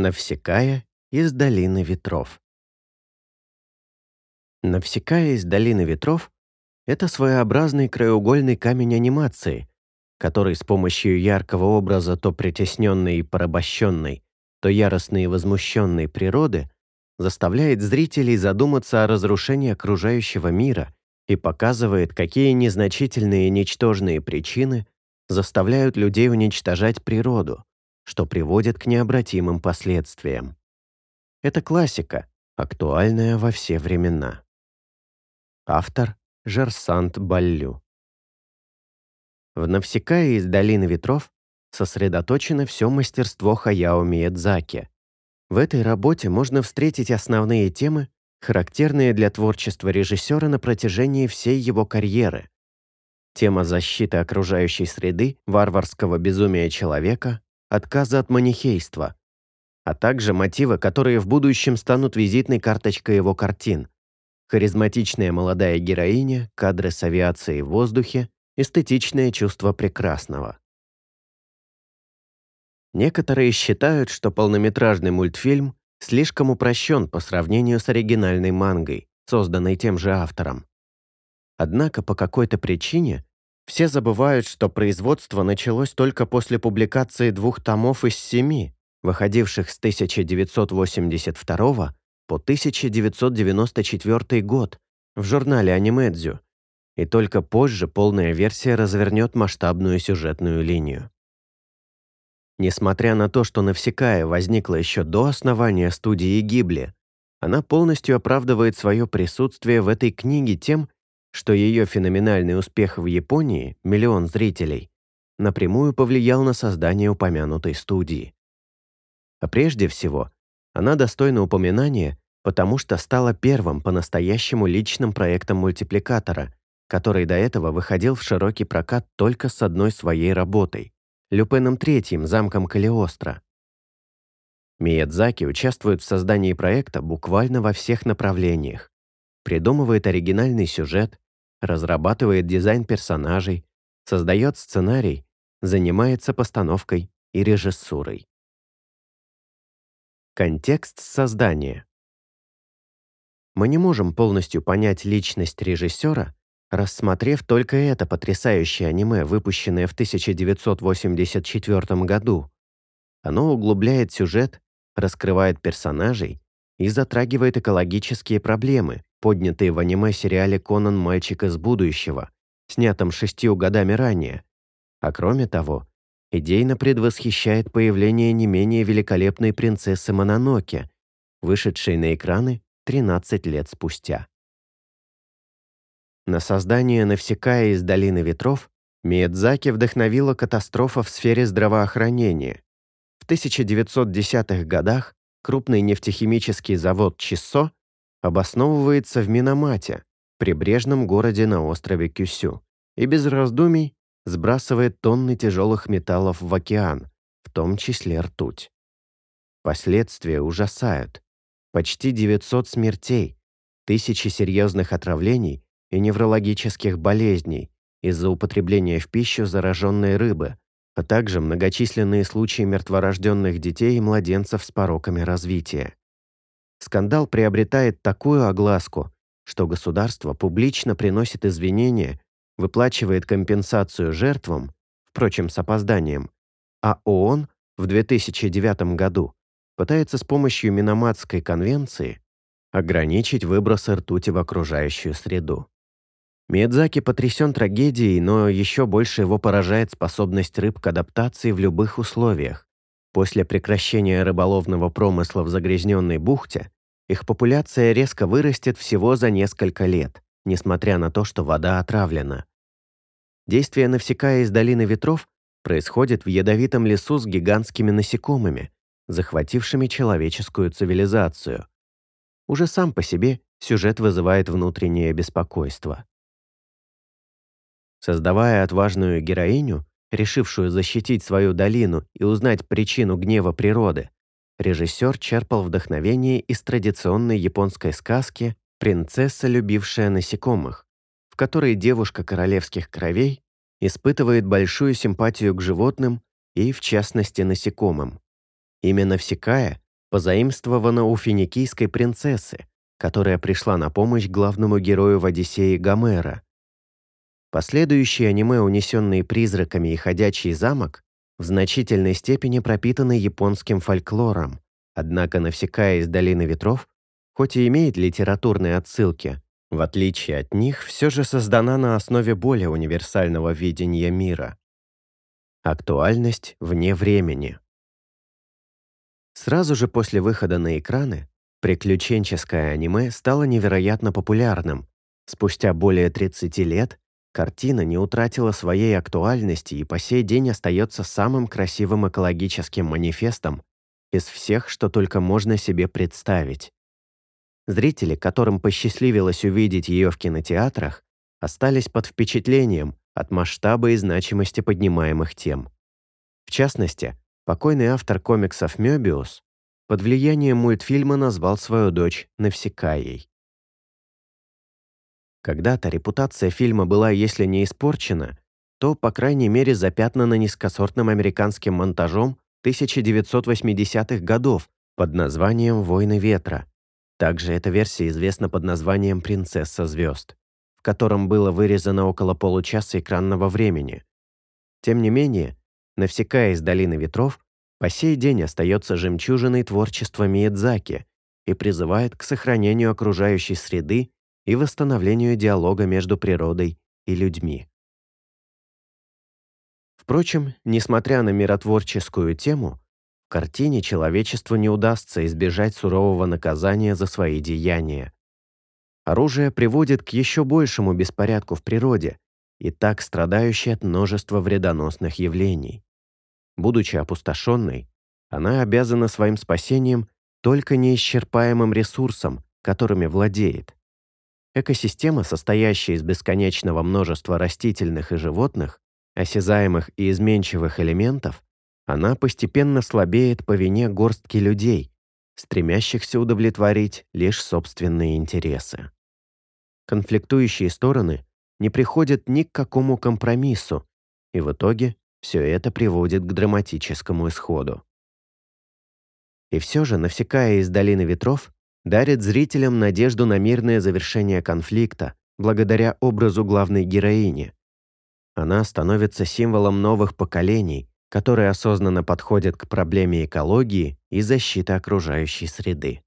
Навсекая из долины ветров. Навсекая из долины ветров — это своеобразный краеугольный камень анимации, который с помощью яркого образа то притесненной и порабощенной, то яростной и возмущенной природы заставляет зрителей задуматься о разрушении окружающего мира и показывает, какие незначительные и ничтожные причины заставляют людей уничтожать природу, что приводит к необратимым последствиям. Это классика, актуальная во все времена. Автор Жерсант Баллю. В «Навсекая из долины ветров» сосредоточено все мастерство Хаяо Миядзаки. В этой работе можно встретить основные темы, характерные для творчества режиссера на протяжении всей его карьеры. Тема защиты окружающей среды, варварского безумия человека, отказа от манихейства, а также мотивы, которые в будущем станут визитной карточкой его картин. Харизматичная молодая героиня, кадры с авиацией в воздухе, эстетичное чувство прекрасного. Некоторые считают, что полнометражный мультфильм слишком упрощен по сравнению с оригинальной мангой, созданной тем же автором. Однако по какой-то причине все забывают, что производство началось только после публикации двух томов из семи, выходивших с 1982 по 1994 год в журнале «Анимэдзю», и только позже полная версия развернет масштабную сюжетную линию. Несмотря на то, что Навсекая возникла еще до основания студии Гибли, она полностью оправдывает свое присутствие в этой книге тем, что ее феноменальный успех в Японии, миллион зрителей, напрямую повлиял на создание упомянутой студии. А прежде всего, она достойна упоминания, потому что стала первым по-настоящему личным проектом мультипликатора, который до этого выходил в широкий прокат только с одной своей работой — Люпеном Третьим, замком Калиостро. Миядзаки участвует в создании проекта буквально во всех направлениях. Придумывает оригинальный сюжет, разрабатывает дизайн персонажей, создает сценарий, занимается постановкой и режиссурой. Контекст создания. Мы не можем полностью понять личность режиссера, рассмотрев только это потрясающее аниме, выпущенное в 1984 году. Оно углубляет сюжет, раскрывает персонажей и затрагивает экологические проблемы, поднятые в аниме-сериале «Конан. Мальчик из будущего», снятом шестью годами ранее. А кроме того, идейно предвосхищает появление не менее великолепной принцессы Мононоке, вышедшей на экраны 13 лет спустя. На создание «Навсекая из долины ветров» Миядзаки вдохновила катастрофа в сфере здравоохранения. В 1910-х годах крупный нефтехимический завод «Чиссо» обосновывается в Минамате, прибрежном городе на острове Кюсю, и без раздумий сбрасывает тонны тяжелых металлов в океан, в том числе ртуть. Последствия ужасают. Почти 900 смертей, тысячи серьезных отравлений и неврологических болезней из-за употребления в пищу зараженной рыбы, а также многочисленные случаи мертворожденных детей и младенцев с пороками развития. Скандал приобретает такую огласку, что государство публично приносит извинения, выплачивает компенсацию жертвам, впрочем, с опозданием, а ООН в 2009 году пытается с помощью Миноматской конвенции ограничить выбросы ртути в окружающую среду. Миядзаки потрясен трагедией, но еще больше его поражает способность рыб к адаптации в любых условиях. После прекращения рыболовного промысла в загрязненной бухте их популяция резко вырастет всего за несколько лет, несмотря на то, что вода отравлена. Действие навсекая из долины ветров происходит в ядовитом лесу с гигантскими насекомыми, захватившими человеческую цивилизацию. Уже сам по себе сюжет вызывает внутреннее беспокойство. Создавая отважную героиню, решившую защитить свою долину и узнать причину гнева природы, режиссер черпал вдохновение из традиционной японской сказки «Принцесса, любившая насекомых», в которой девушка королевских кровей испытывает большую симпатию к животным и, в частности, насекомым. Именно Всекая позаимствовано у финикийской принцессы, которая пришла на помощь главному герою в «Одиссее» Гомера. Последующие аниме «Унесенные призраками» и «Ходячий замок» в значительной степени пропитаны японским фольклором, однако «Навсекая из долины ветров», хоть и имеет литературные отсылки, в отличие от них, все же создана на основе более универсального видения мира. Актуальность вне времени. Сразу же после выхода на экраны приключенческое аниме стало невероятно популярным. Спустя более 30 лет картина не утратила своей актуальности и по сей день остается самым красивым экологическим манифестом из всех, что только можно себе представить. Зрители, которым посчастливилось увидеть ее в кинотеатрах, остались под впечатлением от масштаба и значимости поднимаемых тем. В частности, Покойный автор комиксов Мёбиус под влиянием мультфильма назвал свою дочь Навсекаей. Когда-то репутация фильма была, если не испорчена, то, по крайней мере, запятнана низкосортным американским монтажом 1980-х годов под названием «Войны ветра». Также эта версия известна под названием «Принцесса звезд», в котором было вырезано около получаса экранного времени. Тем не менее, Навсекая из долины ветров по сей день остается жемчужиной творчества Миядзаки и призывает к сохранению окружающей среды и восстановлению диалога между природой и людьми. Впрочем, несмотря на миротворческую тему, в картине человечеству не удастся избежать сурового наказания за свои деяния. Оружие приводит к еще большему беспорядку в природе, и так страдающей от множества вредоносных явлений. Будучи опустошенной, она обязана своим спасением только неисчерпаемым ресурсом, которыми владеет. Экосистема, состоящая из бесконечного множества растительных и животных, осязаемых и изменчивых элементов, она постепенно слабеет по вине горстки людей, стремящихся удовлетворить лишь собственные интересы. Конфликтующие стороны не приходят ни к какому компромиссу, и в итоге все это приводит к драматическому исходу. И все же, навсекая из «Долины ветров», дарит зрителям надежду на мирное завершение конфликта благодаря образу главной героини. Она становится символом новых поколений, которые осознанно подходят к проблеме экологии и защиты окружающей среды.